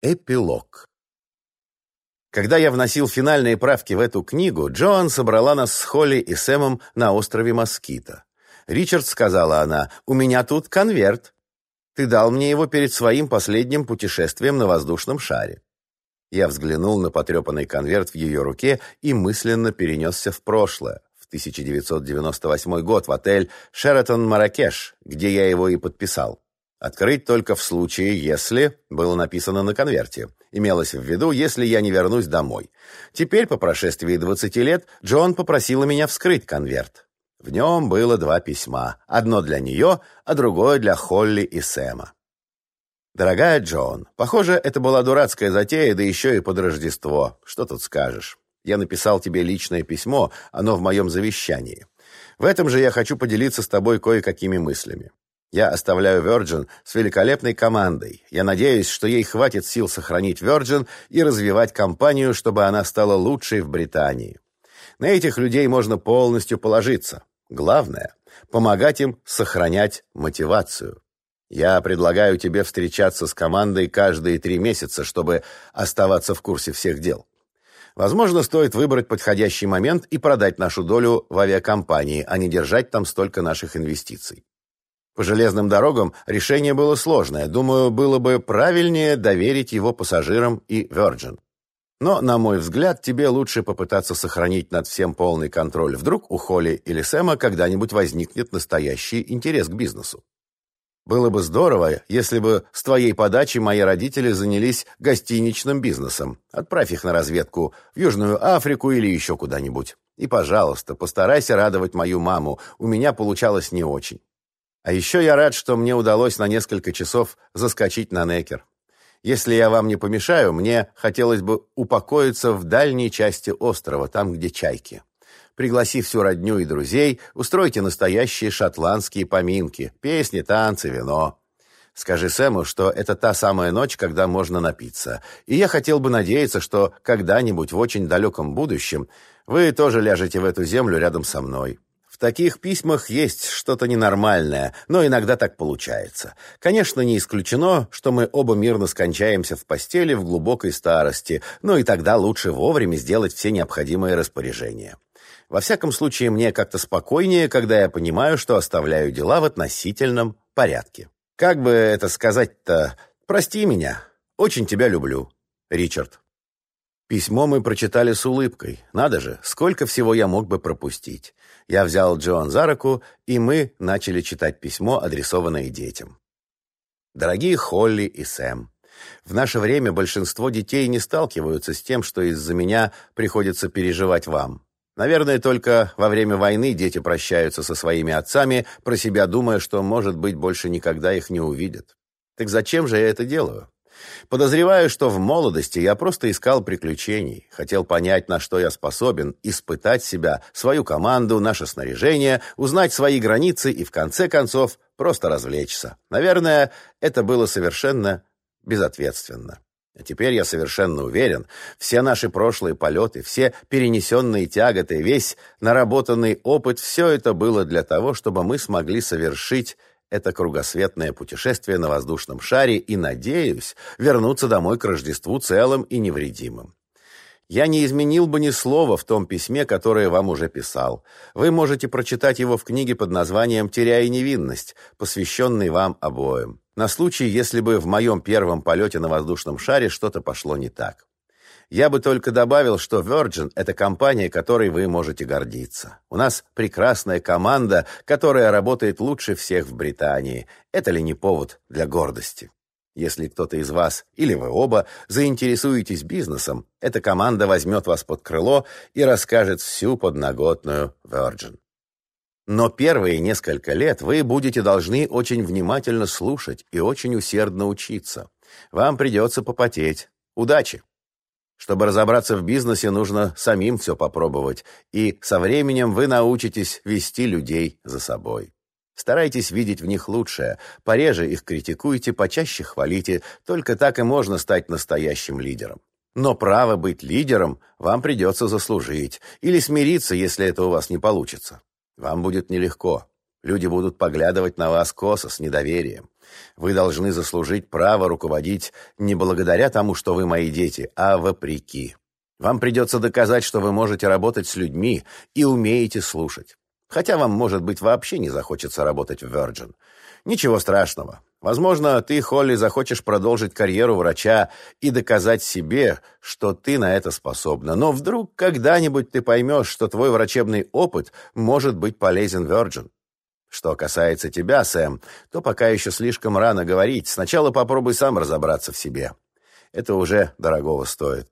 Эпилог. Когда я вносил финальные правки в эту книгу, Джоан собрала нас с Холли и Сэмом на острове Москита. «Ричард», — сказала она, — «у меня тут конверт. Ты дал мне его перед своим последним путешествием на воздушном шаре». Я взглянул на потрепанный конверт в ее руке и мысленно перенесся в прошлое, в 1998 год в отель «Шератон Маракеш», где я его и подписал. Открыть только в случае, если было написано на конверте. Имелось в виду, если я не вернусь домой. Теперь, по прошествии 20 лет, Джон попросила меня вскрыть конверт. В нем было два письма. Одно для нее, а другое для Холли и Сэма. «Дорогая Джон, похоже, это была дурацкая затея, да еще и под Рождество. Что тут скажешь? Я написал тебе личное письмо, оно в моем завещании. В этом же я хочу поделиться с тобой кое-какими мыслями. Я оставляю Virgin с великолепной командой. Я надеюсь, что ей хватит сил сохранить Virgin и развивать компанию, чтобы она стала лучшей в Британии. На этих людей можно полностью положиться. Главное – помогать им сохранять мотивацию. Я предлагаю тебе встречаться с командой каждые три месяца, чтобы оставаться в курсе всех дел. Возможно, стоит выбрать подходящий момент и продать нашу долю в авиакомпании, а не держать там столько наших инвестиций. По железным дорогам решение было сложное. Думаю, было бы правильнее доверить его пассажирам и Virgin. Но, на мой взгляд, тебе лучше попытаться сохранить над всем полный контроль. Вдруг у Холли или Сэма когда-нибудь возникнет настоящий интерес к бизнесу. Было бы здорово, если бы с твоей подачи мои родители занялись гостиничным бизнесом. Отправь их на разведку в Южную Африку или еще куда-нибудь. И, пожалуйста, постарайся радовать мою маму. У меня получалось не очень. А еще я рад, что мне удалось на несколько часов заскочить на Некер. Если я вам не помешаю, мне хотелось бы упокоиться в дальней части острова, там, где чайки. Пригласив всю родню и друзей, устройте настоящие шотландские поминки, песни, танцы, вино. Скажи Сэму, что это та самая ночь, когда можно напиться. И я хотел бы надеяться, что когда-нибудь в очень далеком будущем вы тоже ляжете в эту землю рядом со мной. В таких письмах есть что-то ненормальное, но иногда так получается. Конечно, не исключено, что мы оба мирно скончаемся в постели в глубокой старости, но и тогда лучше вовремя сделать все необходимые распоряжения. Во всяком случае, мне как-то спокойнее, когда я понимаю, что оставляю дела в относительном порядке. Как бы это сказать-то? Прости меня. Очень тебя люблю. Ричард. Письмо мы прочитали с улыбкой. Надо же, сколько всего я мог бы пропустить. Я взял Джоан за руку, и мы начали читать письмо, адресованное детям. Дорогие Холли и Сэм, в наше время большинство детей не сталкиваются с тем, что из-за меня приходится переживать вам. Наверное, только во время войны дети прощаются со своими отцами, про себя думая, что, может быть, больше никогда их не увидят. Так зачем же я это делаю? Подозреваю, что в молодости я просто искал приключений, хотел понять, на что я способен, испытать себя, свою команду, наше снаряжение, узнать свои границы и, в конце концов, просто развлечься. Наверное, это было совершенно безответственно. А теперь я совершенно уверен, все наши прошлые полеты, все перенесенные тяготы, весь наработанный опыт, все это было для того, чтобы мы смогли совершить это кругосветное путешествие на воздушном шаре и, надеюсь, вернуться домой к Рождеству целым и невредимым. Я не изменил бы ни слова в том письме, которое вам уже писал. Вы можете прочитать его в книге под названием «Теряя невинность», посвященной вам обоим, на случай, если бы в моем первом полете на воздушном шаре что-то пошло не так. Я бы только добавил, что Virgin – это компания, которой вы можете гордиться. У нас прекрасная команда, которая работает лучше всех в Британии. Это ли не повод для гордости? Если кто-то из вас, или вы оба, заинтересуетесь бизнесом, эта команда возьмет вас под крыло и расскажет всю подноготную Virgin. Но первые несколько лет вы будете должны очень внимательно слушать и очень усердно учиться. Вам придется попотеть. Удачи! Чтобы разобраться в бизнесе, нужно самим все попробовать, и со временем вы научитесь вести людей за собой. Старайтесь видеть в них лучшее, пореже их критикуйте, почаще хвалите, только так и можно стать настоящим лидером. Но право быть лидером вам придется заслужить, или смириться, если это у вас не получится. Вам будет нелегко. Люди будут поглядывать на вас косо, с недоверием. Вы должны заслужить право руководить не благодаря тому, что вы мои дети, а вопреки. Вам придется доказать, что вы можете работать с людьми и умеете слушать. Хотя вам, может быть, вообще не захочется работать в Virgin. Ничего страшного. Возможно, ты, Холли, захочешь продолжить карьеру врача и доказать себе, что ты на это способна. Но вдруг когда-нибудь ты поймешь, что твой врачебный опыт может быть полезен Virgin. Что касается тебя, Сэм, то пока еще слишком рано говорить. Сначала попробуй сам разобраться в себе. Это уже дорогого стоит.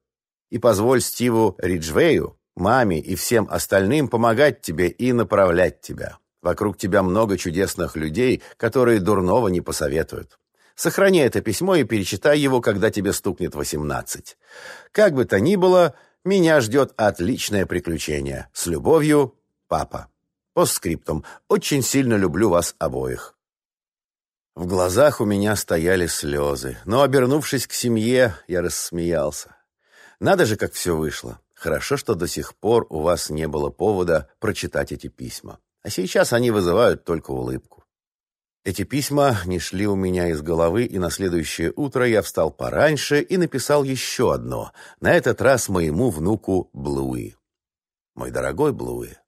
И позволь Стиву Риджвею, маме и всем остальным помогать тебе и направлять тебя. Вокруг тебя много чудесных людей, которые дурного не посоветуют. Сохрани это письмо и перечитай его, когда тебе стукнет восемнадцать. Как бы то ни было, меня ждет отличное приключение. С любовью, папа. Постскриптум. Очень сильно люблю вас обоих. В глазах у меня стояли слезы, но, обернувшись к семье, я рассмеялся. Надо же, как все вышло. Хорошо, что до сих пор у вас не было повода прочитать эти письма. А сейчас они вызывают только улыбку. Эти письма не шли у меня из головы, и на следующее утро я встал пораньше и написал еще одно, на этот раз моему внуку Блуи. Мой дорогой Блуи,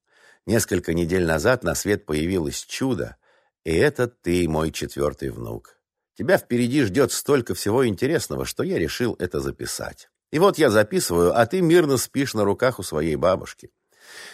Несколько недель назад на свет появилось чудо, и это ты, мой четвертый внук. Тебя впереди ждет столько всего интересного, что я решил это записать. И вот я записываю, а ты мирно спишь на руках у своей бабушки.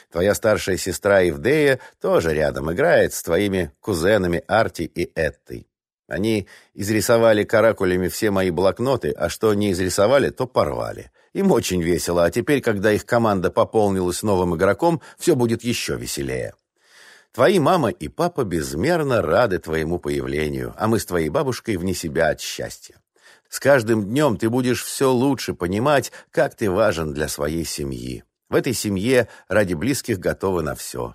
Твоя старшая сестра Евдея тоже рядом играет с твоими кузенами Арти и Эттой. Они изрисовали каракулями все мои блокноты, а что не изрисовали, то порвали. Им очень весело, а теперь, когда их команда пополнилась новым игроком, все будет еще веселее. Твои мама и папа безмерно рады твоему появлению, а мы с твоей бабушкой вне себя от счастья. С каждым днем ты будешь все лучше понимать, как ты важен для своей семьи. В этой семье ради близких готовы на все.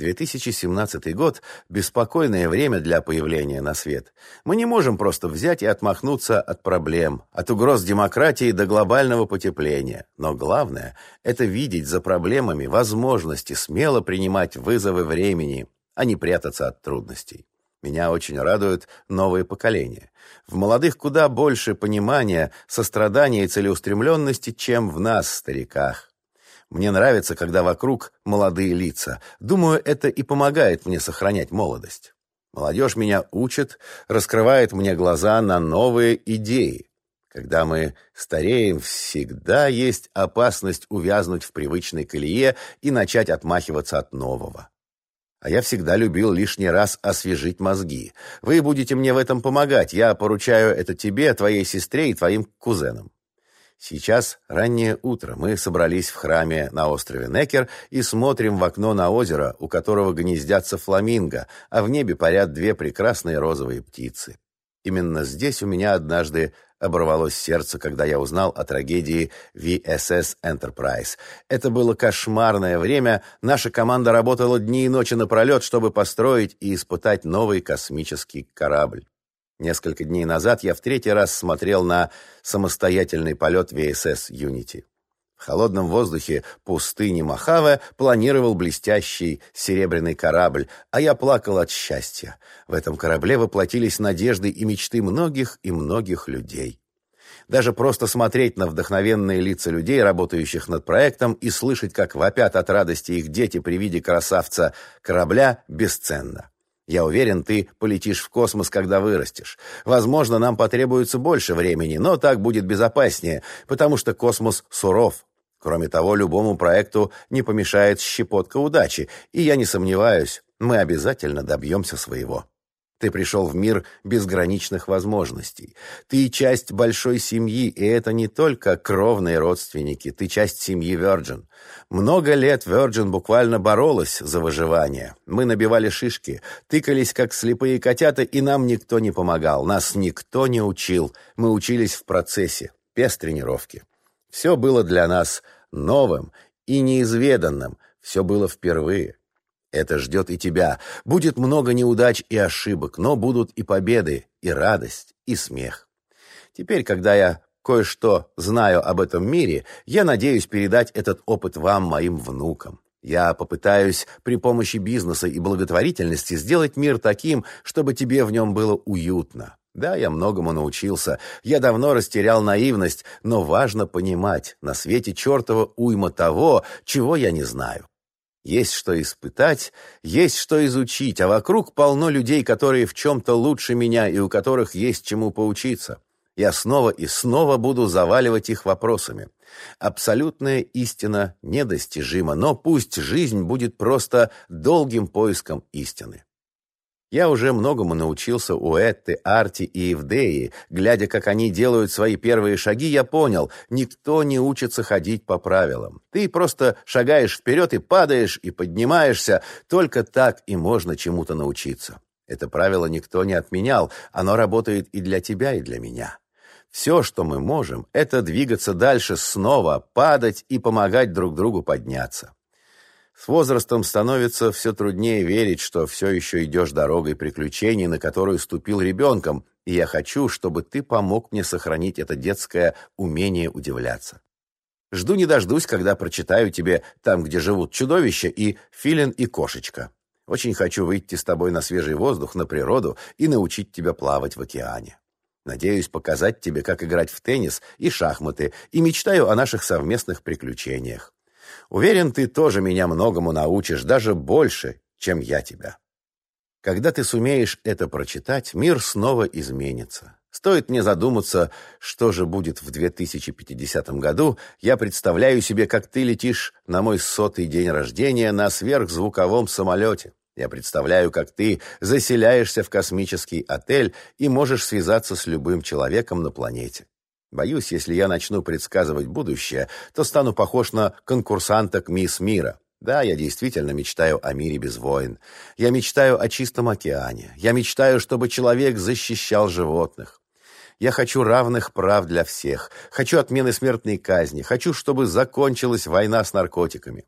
2017 год – беспокойное время для появления на свет. Мы не можем просто взять и отмахнуться от проблем, от угроз демократии до глобального потепления. Но главное – это видеть за проблемами возможности смело принимать вызовы времени, а не прятаться от трудностей. Меня очень радуют новые поколения. В молодых куда больше понимания, сострадания и целеустремленности, чем в нас, стариках. Мне нравится, когда вокруг молодые лица. Думаю, это и помогает мне сохранять молодость. Молодежь меня учит, раскрывает мне глаза на новые идеи. Когда мы стареем, всегда есть опасность увязнуть в привычной колее и начать отмахиваться от нового. А я всегда любил лишний раз освежить мозги. Вы будете мне в этом помогать. Я поручаю это тебе, твоей сестре и твоим кузенам. Сейчас раннее утро. Мы собрались в храме на острове Некер и смотрим в окно на озеро, у которого гнездятся фламинго, а в небе парят две прекрасные розовые птицы. Именно здесь у меня однажды оборвалось сердце, когда я узнал о трагедии VSS Enterprise. Это было кошмарное время. Наша команда работала дни и ночи напролет, чтобы построить и испытать новый космический корабль. Несколько дней назад я в третий раз смотрел на самостоятельный полет VSS Unity. В холодном воздухе пустыни Мохаве планировал блестящий серебряный корабль, а я плакал от счастья. В этом корабле воплотились надежды и мечты многих и многих людей. Даже просто смотреть на вдохновенные лица людей, работающих над проектом, и слышать, как вопят от радости их дети при виде красавца корабля, бесценно. Я уверен, ты полетишь в космос, когда вырастешь. Возможно, нам потребуется больше времени, но так будет безопаснее, потому что космос суров. Кроме того, любому проекту не помешает щепотка удачи, и я не сомневаюсь, мы обязательно добьемся своего. Ты пришел в мир безграничных возможностей. Ты часть большой семьи, и это не только кровные родственники, ты часть семьи Virgin. Много лет Virgin буквально боролась за выживание. Мы набивали шишки, тыкались как слепые котята, и нам никто не помогал, нас никто не учил. Мы учились в процессе, без тренировки. Все было для нас новым и неизведанным, все было впервые. Это ждет и тебя. Будет много неудач и ошибок, но будут и победы, и радость, и смех. Теперь, когда я кое-что знаю об этом мире, я надеюсь передать этот опыт вам, моим внукам. Я попытаюсь при помощи бизнеса и благотворительности сделать мир таким, чтобы тебе в нем было уютно. Да, я многому научился. Я давно растерял наивность, но важно понимать, на свете чертова уйма того, чего я не знаю. Есть что испытать, есть что изучить, а вокруг полно людей, которые в чем-то лучше меня и у которых есть чему поучиться. Я снова и снова буду заваливать их вопросами. Абсолютная истина недостижима, но пусть жизнь будет просто долгим поиском истины. Я уже многому научился у Этты, Арти и Евдеи. Глядя, как они делают свои первые шаги, я понял, никто не учится ходить по правилам. Ты просто шагаешь вперед и падаешь, и поднимаешься. Только так и можно чему-то научиться. Это правило никто не отменял. Оно работает и для тебя, и для меня. Все, что мы можем, это двигаться дальше снова, падать и помогать друг другу подняться. С возрастом становится все труднее верить, что все еще идешь дорогой приключений, на которую ступил ребенком, и я хочу, чтобы ты помог мне сохранить это детское умение удивляться. Жду не дождусь, когда прочитаю тебе «Там, где живут чудовища» и «Филин и кошечка». Очень хочу выйти с тобой на свежий воздух, на природу и научить тебя плавать в океане. Надеюсь показать тебе, как играть в теннис и шахматы, и мечтаю о наших совместных приключениях. Уверен, ты тоже меня многому научишь, даже больше, чем я тебя. Когда ты сумеешь это прочитать, мир снова изменится. Стоит мне задуматься, что же будет в 2050 году, я представляю себе, как ты летишь на мой сотый день рождения на сверхзвуковом самолете. Я представляю, как ты заселяешься в космический отель и можешь связаться с любым человеком на планете. Боюсь, если я начну предсказывать будущее, то стану похож на конкурсанта к мисс Мира. Да, я действительно мечтаю о мире без войн. Я мечтаю о чистом океане. Я мечтаю, чтобы человек защищал животных. Я хочу равных прав для всех. Хочу отмены смертной казни. Хочу, чтобы закончилась война с наркотиками.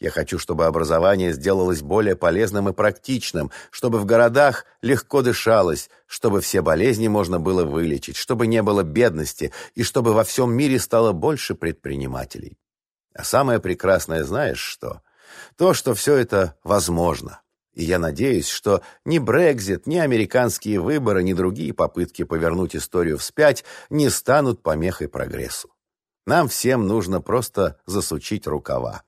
Я хочу, чтобы образование сделалось более полезным и практичным, чтобы в городах легко дышалось, чтобы все болезни можно было вылечить, чтобы не было бедности и чтобы во всем мире стало больше предпринимателей. А самое прекрасное знаешь что? То, что все это возможно. И я надеюсь, что ни Брекзит, ни американские выборы, ни другие попытки повернуть историю вспять не станут помехой прогрессу. Нам всем нужно просто засучить рукава.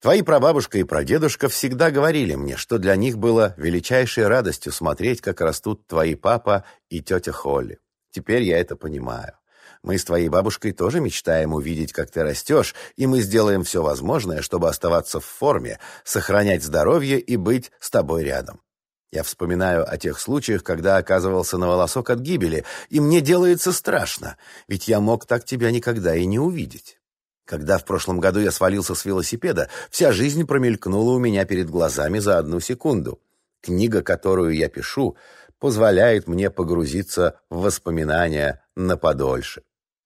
Твои прабабушка и прадедушка всегда говорили мне, что для них было величайшей радостью смотреть, как растут твои папа и тетя Холли. Теперь я это понимаю. Мы с твоей бабушкой тоже мечтаем увидеть, как ты растешь, и мы сделаем все возможное, чтобы оставаться в форме, сохранять здоровье и быть с тобой рядом. Я вспоминаю о тех случаях, когда оказывался на волосок от гибели, и мне делается страшно, ведь я мог так тебя никогда и не увидеть. Когда в прошлом году я свалился с велосипеда, вся жизнь промелькнула у меня перед глазами за одну секунду. Книга, которую я пишу, позволяет мне погрузиться в воспоминания на подольше.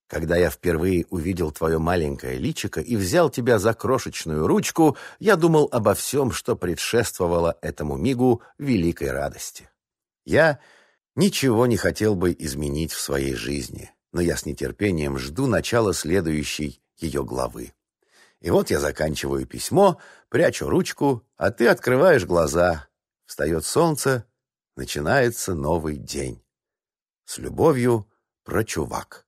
Когда я впервые увидел твое маленькое личико и взял тебя за крошечную ручку, я думал обо всем, что предшествовало этому мигу великой радости. Я ничего не хотел бы изменить в своей жизни, но я с нетерпением жду начала следующей ее главы. И вот я заканчиваю письмо, прячу ручку, а ты открываешь глаза. Встает солнце, начинается новый день. С любовью, про чувак.